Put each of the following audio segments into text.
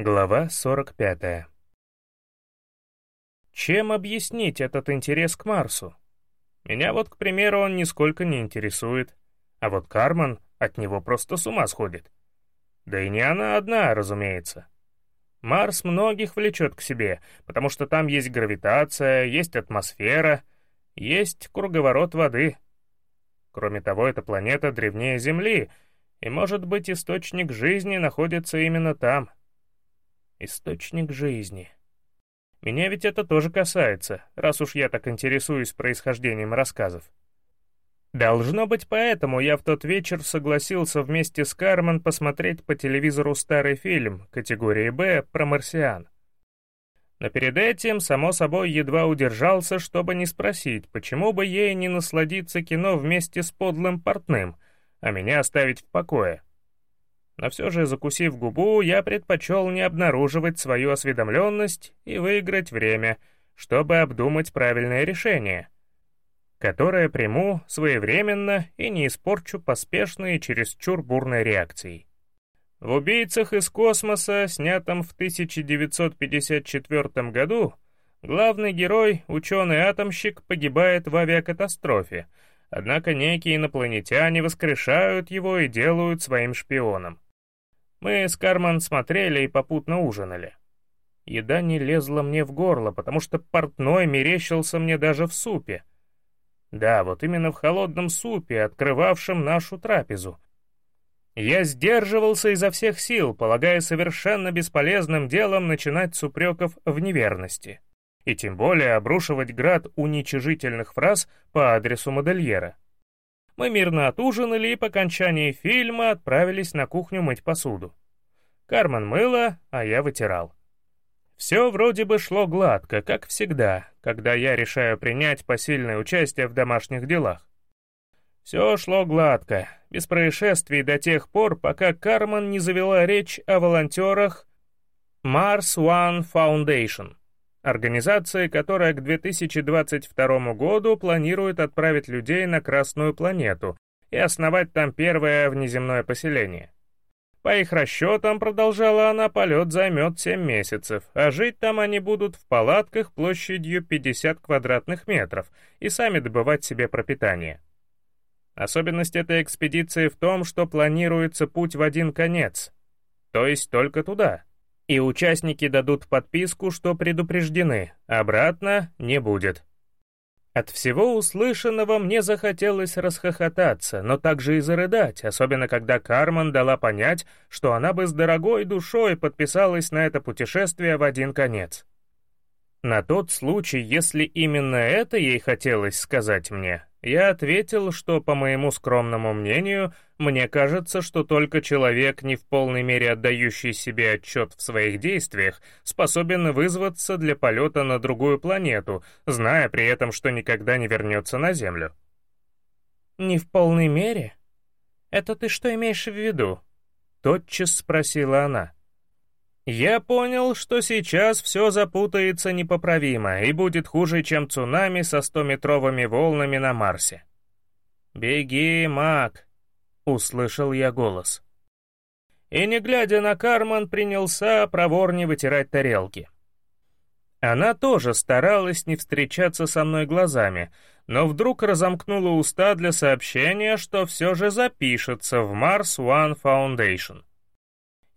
Глава 45. Чем объяснить этот интерес к Марсу? Меня вот, к примеру, он нисколько не интересует, а вот Карман от него просто с ума сходит. Да и не она одна, разумеется. Марс многих влечет к себе, потому что там есть гравитация, есть атмосфера, есть круговорот воды. Кроме того, эта планета древнее Земли, и, может быть, источник жизни находится именно там — Источник жизни. Меня ведь это тоже касается, раз уж я так интересуюсь происхождением рассказов. Должно быть, поэтому я в тот вечер согласился вместе с Кармен посмотреть по телевизору старый фильм категории «Б» про марсиан. Но перед этим, само собой, едва удержался, чтобы не спросить, почему бы ей не насладиться кино вместе с подлым портным, а меня оставить в покое. Но все же, закусив губу, я предпочел не обнаруживать свою осведомленность и выиграть время, чтобы обдумать правильное решение, которое приму своевременно и не испорчу поспешной и чересчур бурной реакцией. В «Убийцах из космоса», снятом в 1954 году, главный герой, ученый-атомщик, погибает в авиакатастрофе, однако некие инопланетяне воскрешают его и делают своим шпионом. Мы с Карман смотрели и попутно ужинали. Еда не лезла мне в горло, потому что портной мерещился мне даже в супе. Да, вот именно в холодном супе, открывавшем нашу трапезу. Я сдерживался изо всех сил, полагая совершенно бесполезным делом начинать с упреков в неверности. И тем более обрушивать град уничижительных фраз по адресу модельера. Мы мирно отужинали и по окончании фильма отправились на кухню мыть посуду. Кармен мыла, а я вытирал. Все вроде бы шло гладко, как всегда, когда я решаю принять посильное участие в домашних делах. Все шло гладко, без происшествий до тех пор, пока Кармен не завела речь о волонтерах Mars One Foundation организации, которая к 2022 году планирует отправить людей на Красную планету и основать там первое внеземное поселение. По их расчетам, продолжала она, полет займет 7 месяцев, а жить там они будут в палатках площадью 50 квадратных метров и сами добывать себе пропитание. Особенность этой экспедиции в том, что планируется путь в один конец, то есть только туда — и участники дадут подписку, что предупреждены, обратно не будет. От всего услышанного мне захотелось расхохотаться, но также и зарыдать, особенно когда Кармен дала понять, что она бы с дорогой душой подписалась на это путешествие в один конец. На тот случай, если именно это ей хотелось сказать мне, я ответил, что, по моему скромному мнению, мне кажется, что только человек, не в полной мере отдающий себе отчет в своих действиях, способен вызваться для полета на другую планету, зная при этом, что никогда не вернется на Землю. «Не в полной мере? Это ты что имеешь в виду?» — тотчас спросила она. Я понял, что сейчас все запутается непоправимо и будет хуже, чем цунами со стометровыми волнами на Марсе. «Беги, маг!» — услышал я голос. И, не глядя на Карман, принялся проворне вытирать тарелки. Она тоже старалась не встречаться со мной глазами, но вдруг разомкнула уста для сообщения, что все же запишется в Mars One Foundation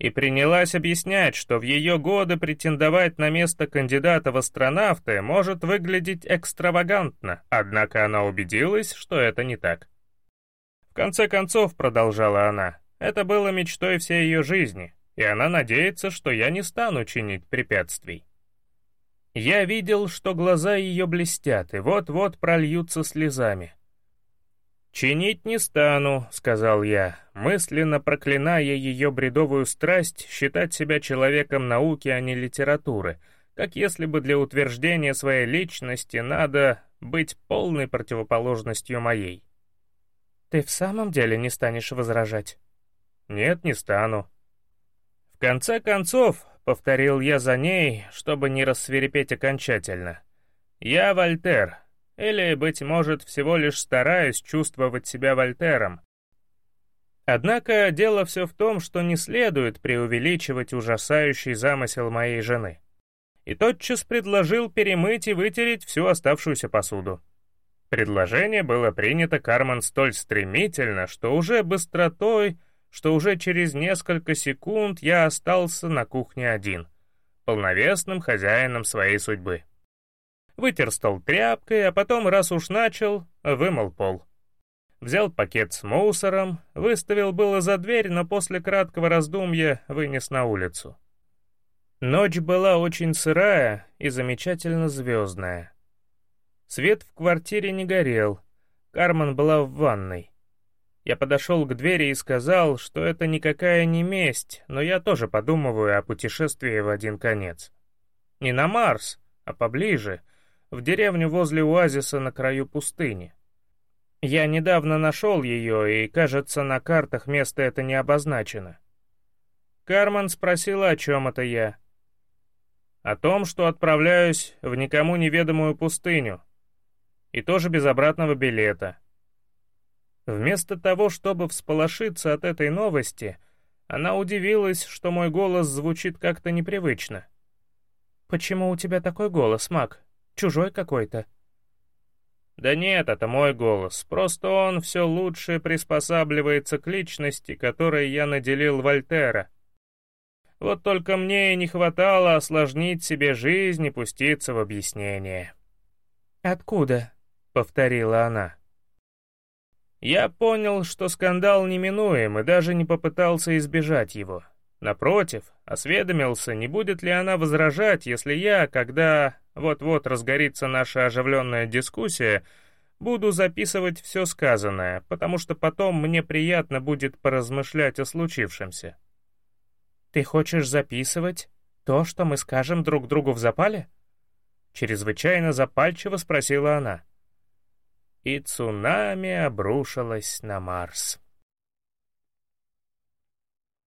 и принялась объяснять, что в ее годы претендовать на место кандидата в астронавты может выглядеть экстравагантно, однако она убедилась, что это не так. В конце концов, продолжала она, это было мечтой всей ее жизни, и она надеется, что я не стану чинить препятствий. Я видел, что глаза ее блестят и вот-вот прольются слезами. «Чинить не стану», — сказал я, мысленно проклиная ее бредовую страсть считать себя человеком науки, а не литературы, как если бы для утверждения своей личности надо быть полной противоположностью моей. «Ты в самом деле не станешь возражать?» «Нет, не стану». «В конце концов», — повторил я за ней, чтобы не рассверепеть окончательно, — «я Вольтер, или, быть может, всего лишь стараюсь чувствовать себя Вольтером. Однако дело все в том, что не следует преувеличивать ужасающий замысел моей жены. И тотчас предложил перемыть и вытереть всю оставшуюся посуду. Предложение было принято Кармен столь стремительно, что уже быстротой, что уже через несколько секунд я остался на кухне один, полновесным хозяином своей судьбы. Вытер стол тряпкой, а потом, раз уж начал, вымыл пол взял пакет с мусором, выставил было за дверь, но после краткого раздумья вынес на улицу. Ночь была очень сырая и замечательно звездная. Свет в квартире не горел, Кармен была в ванной. Я подошел к двери и сказал, что это никакая не месть, но я тоже подумываю о путешествии в один конец. Не на Марс, а поближе, в деревню возле оазиса на краю пустыни. Я недавно нашел ее, и, кажется, на картах место это не обозначено. Карман спросила, о чем это я. О том, что отправляюсь в никому неведомую пустыню. И тоже без обратного билета. Вместо того, чтобы всполошиться от этой новости, она удивилась, что мой голос звучит как-то непривычно. «Почему у тебя такой голос, Мак? Чужой какой-то?» Да нет, это мой голос, просто он все лучше приспосабливается к личности, которой я наделил Вольтера. Вот только мне и не хватало осложнить себе жизнь и пуститься в объяснение. «Откуда?» — повторила она. Я понял, что скандал неминуем, и даже не попытался избежать его. Напротив, осведомился, не будет ли она возражать, если я, когда вот-вот разгорится наша оживленная дискуссия, буду записывать все сказанное, потому что потом мне приятно будет поразмышлять о случившемся. «Ты хочешь записывать то, что мы скажем друг другу в запале?» Чрезвычайно запальчиво спросила она. И цунами обрушилась на Марс.